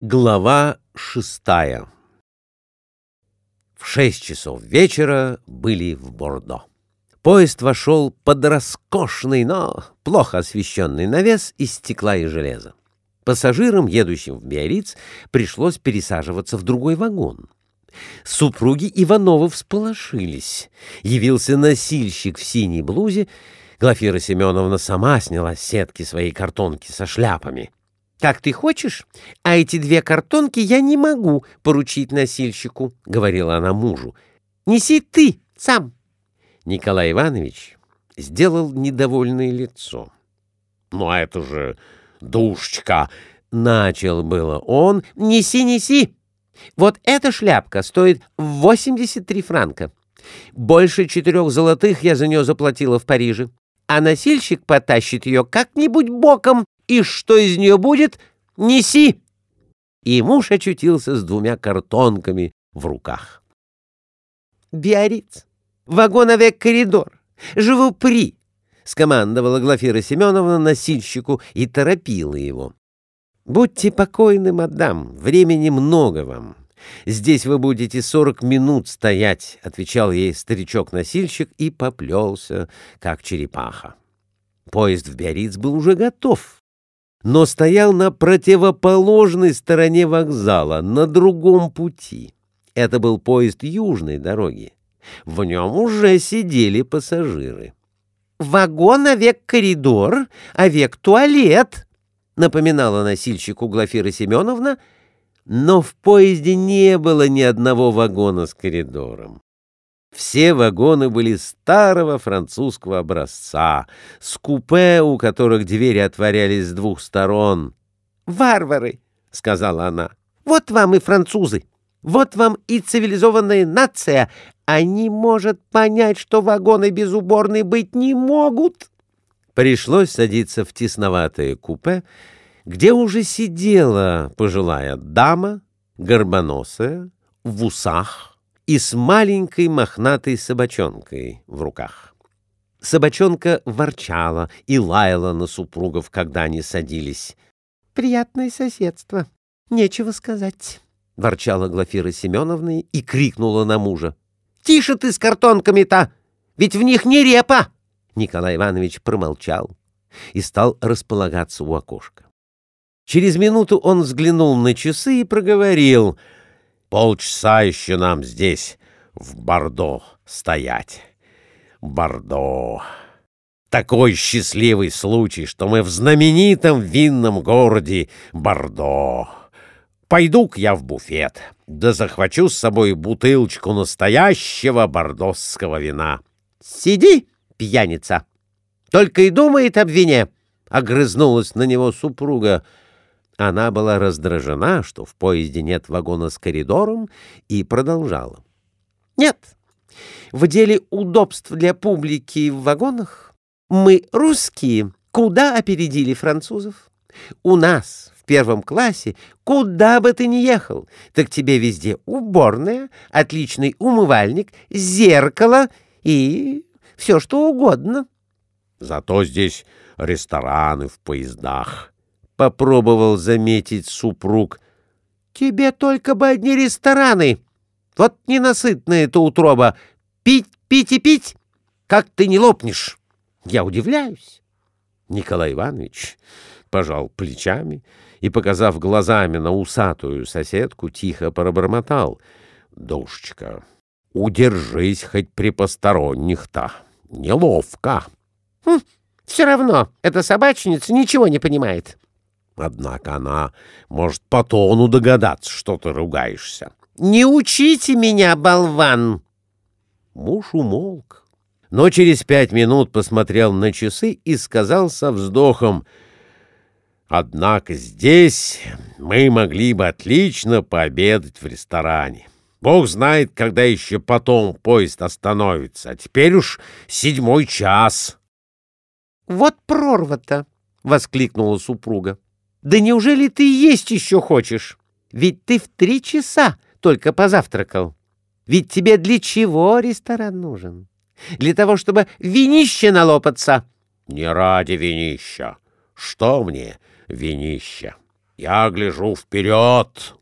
Глава шестая В шесть часов вечера были в Бордо. Поезд вошел под роскошный, но плохо освещенный навес из стекла и железа. Пассажирам, едущим в Биарриц, пришлось пересаживаться в другой вагон. Супруги Ивановы всполошились. Явился носильщик в синей блузе. Глафира Семеновна сама сняла сетки своей картонки со шляпами — «Как ты хочешь, а эти две картонки я не могу поручить носильщику», — говорила она мужу. «Неси ты сам». Николай Иванович сделал недовольное лицо. «Ну, а это же душечка!» — начал было он. «Неси, неси! Вот эта шляпка стоит 83 франка. Больше четырех золотых я за нее заплатила в Париже, а носильщик потащит ее как-нибудь боком и что из нее будет, неси!» И муж очутился с двумя картонками в руках. «Биарриц, вагоновек коридор, живу при!» — скомандовала Глафира Семеновна носильщику и торопила его. «Будьте покойны, мадам, времени много вам. Здесь вы будете сорок минут стоять», — отвечал ей старичок-носильщик и поплелся, как черепаха. Поезд в Биарриц был уже готов но стоял на противоположной стороне вокзала, на другом пути. Это был поезд южной дороги. В нем уже сидели пассажиры. «Вагон, а век коридор, а век туалет», — напоминала носильщику Глафира Семеновна, но в поезде не было ни одного вагона с коридором. Все вагоны были старого французского образца, с купе, у которых двери отворялись с двух сторон. «Варвары!» — сказала она. «Вот вам и французы! Вот вам и цивилизованная нация! Они, может, понять, что вагоны без уборной быть не могут!» Пришлось садиться в тесноватое купе, где уже сидела пожилая дама, горбоносая, в усах, и с маленькой мохнатой собачонкой в руках. Собачонка ворчала и лаяла на супругов, когда они садились. «Приятное соседство, нечего сказать», — ворчала Глафира Семеновна и крикнула на мужа. «Тише ты с картонками-то! Ведь в них не репа!» Николай Иванович промолчал и стал располагаться у окошка. Через минуту он взглянул на часы и проговорил — Полчаса еще нам здесь, в Бордо, стоять. Бордо. Такой счастливый случай, что мы в знаменитом винном городе Бордо. Пойду-ка я в буфет, да захвачу с собой бутылочку настоящего бордосского вина. Сиди, пьяница! Только и думает об вине, — огрызнулась на него супруга. Она была раздражена, что в поезде нет вагона с коридором, и продолжала. «Нет, в деле удобств для публики в вагонах мы, русские, куда опередили французов. У нас в первом классе, куда бы ты ни ехал, так тебе везде уборная, отличный умывальник, зеркало и все что угодно». «Зато здесь рестораны в поездах», попробовал заметить супруг. «Тебе только бы одни рестораны! Вот ненасытная эта утроба! Пить, пить и пить! Как ты не лопнешь! Я удивляюсь!» Николай Иванович пожал плечами и, показав глазами на усатую соседку, тихо пробормотал. «Душечка, удержись хоть при посторонних-то! Неловко!» хм, «Все равно эта собачница ничего не понимает!» Однако она может по тону догадаться, что ты ругаешься. «Не учите меня, болван!» Муж умолк, но через пять минут посмотрел на часы и сказал со вздохом, «Однако здесь мы могли бы отлично пообедать в ресторане. Бог знает, когда еще потом поезд остановится, а теперь уж седьмой час». «Вот прорва-то!» — воскликнула супруга. Да неужели ты есть еще хочешь? Ведь ты в три часа только позавтракал. Ведь тебе для чего ресторан нужен? Для того, чтобы винище налопаться. Не ради винища. Что мне винище? Я гляжу вперед.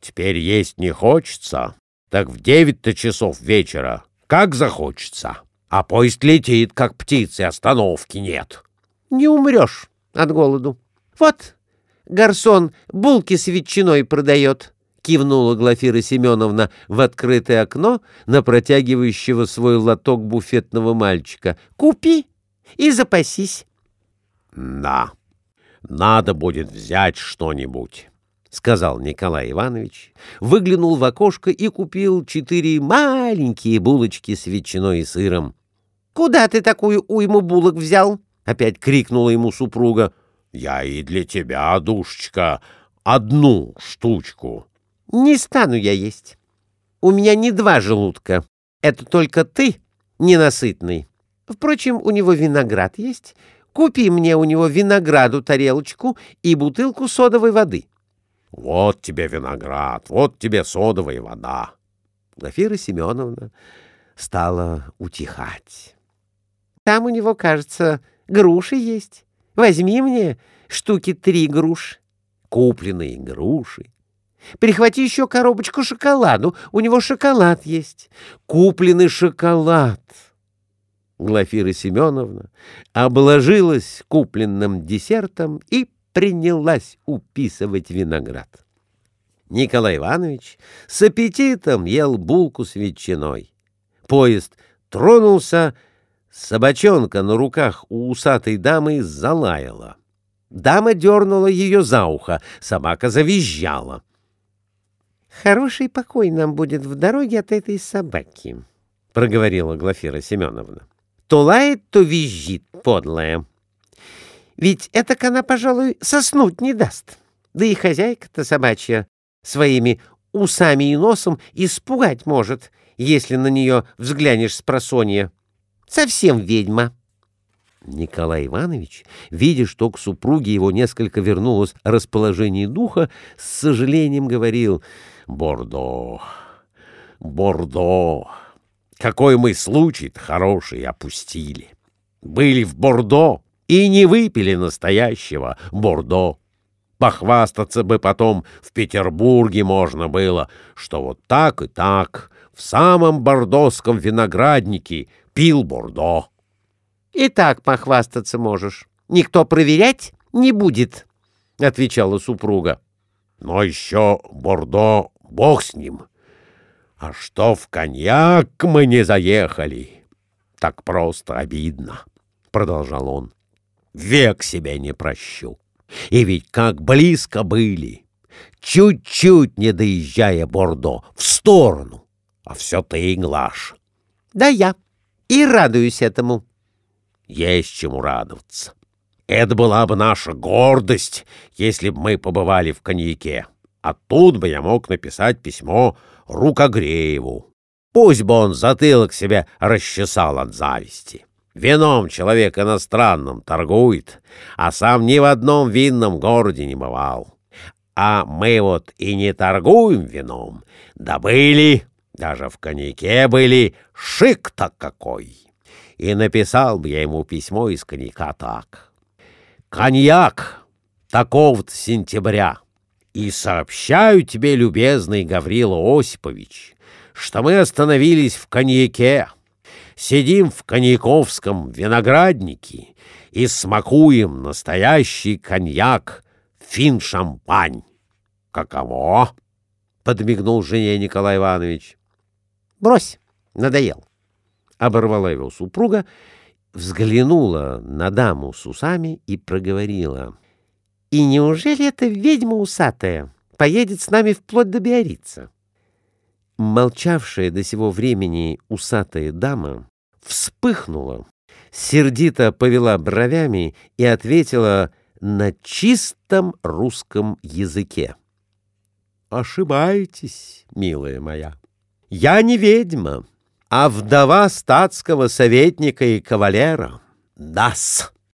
Теперь есть не хочется, так в девять-то часов вечера, как захочется. А поезд летит, как птицы, остановки нет. Не умрешь от голоду. Вот гарсон булки с ветчиной продает, — кивнула Глафира Семеновна в открытое окно на протягивающего свой лоток буфетного мальчика. — Купи и запасись. — Да, надо будет взять что-нибудь. — сказал Николай Иванович, выглянул в окошко и купил четыре маленькие булочки с ветчиной и сыром. — Куда ты такую уйму булок взял? — опять крикнула ему супруга. — Я и для тебя, душечка, одну штучку. — Не стану я есть. У меня не два желудка. Это только ты ненасытный. Впрочем, у него виноград есть. Купи мне у него винограду тарелочку и бутылку содовой воды. — Вот тебе виноград, вот тебе содовая вода. Глафира Семеновна стала утихать. — Там у него, кажется, груши есть. Возьми мне штуки три груш. Купленные груши. Прихвати еще коробочку шоколаду. У него шоколад есть. Купленный шоколад. Глафира Семеновна обложилась купленным десертом и принялась уписывать виноград. Николай Иванович с аппетитом ел булку с ветчиной. Поезд тронулся, собачонка на руках у усатой дамы залаяла. Дама дернула ее за ухо, собака завизжала. — Хороший покой нам будет в дороге от этой собаки, — проговорила Глафира Семеновна. — То лает, то визжит, подлая. Ведь это она, пожалуй, соснуть не даст. Да и хозяйка-то собачья своими усами и носом испугать может, если на нее взглянешь с просонья. Совсем ведьма. Николай Иванович, видя, что к супруге его несколько вернулось расположение духа, с сожалением говорил «Бордо, Бордо, какой мы случай-то хороший опустили! Были в Бордо и не выпили настоящего Бордо!» Похвастаться бы потом в Петербурге можно было, что вот так и так в самом бордоском винограднике пил Бордо. — И так похвастаться можешь. Никто проверять не будет, — отвечала супруга. — Но еще Бордо, бог с ним. А что в коньяк мы не заехали? Так просто обидно, — продолжал он. Век себя не прощу. И ведь как близко были, чуть-чуть не доезжая Бордо, в сторону, а все ты, Глаш. Да я и радуюсь этому. Есть чему радоваться. Это была бы наша гордость, если бы мы побывали в коньяке. А тут бы я мог написать письмо Рукогрееву. Пусть бы он затылок себе расчесал от зависти. Вином человек иностранным торгует, а сам ни в одном винном городе не бывал. А мы вот и не торгуем вином, да были, даже в коньяке были, шик-то какой. И написал бы я ему письмо из коньяка так. «Коньяк такого-то сентября, и сообщаю тебе, любезный Гаврила Осипович, что мы остановились в коньяке» сидим в коньяковском винограднике и смакуем настоящий коньяк фин-шампань. Каково? — подмигнул жене Николай Иванович. — Брось, надоел. Оборвала его супруга, взглянула на даму с усами и проговорила. — И неужели эта ведьма усатая поедет с нами вплоть до Биорица? Молчавшая до сего времени усатая дама вспыхнула, сердито повела бровями и ответила на чистом русском языке. «Ошибаетесь, милая моя. Я не ведьма, а вдова статского советника и кавалера. Дас!»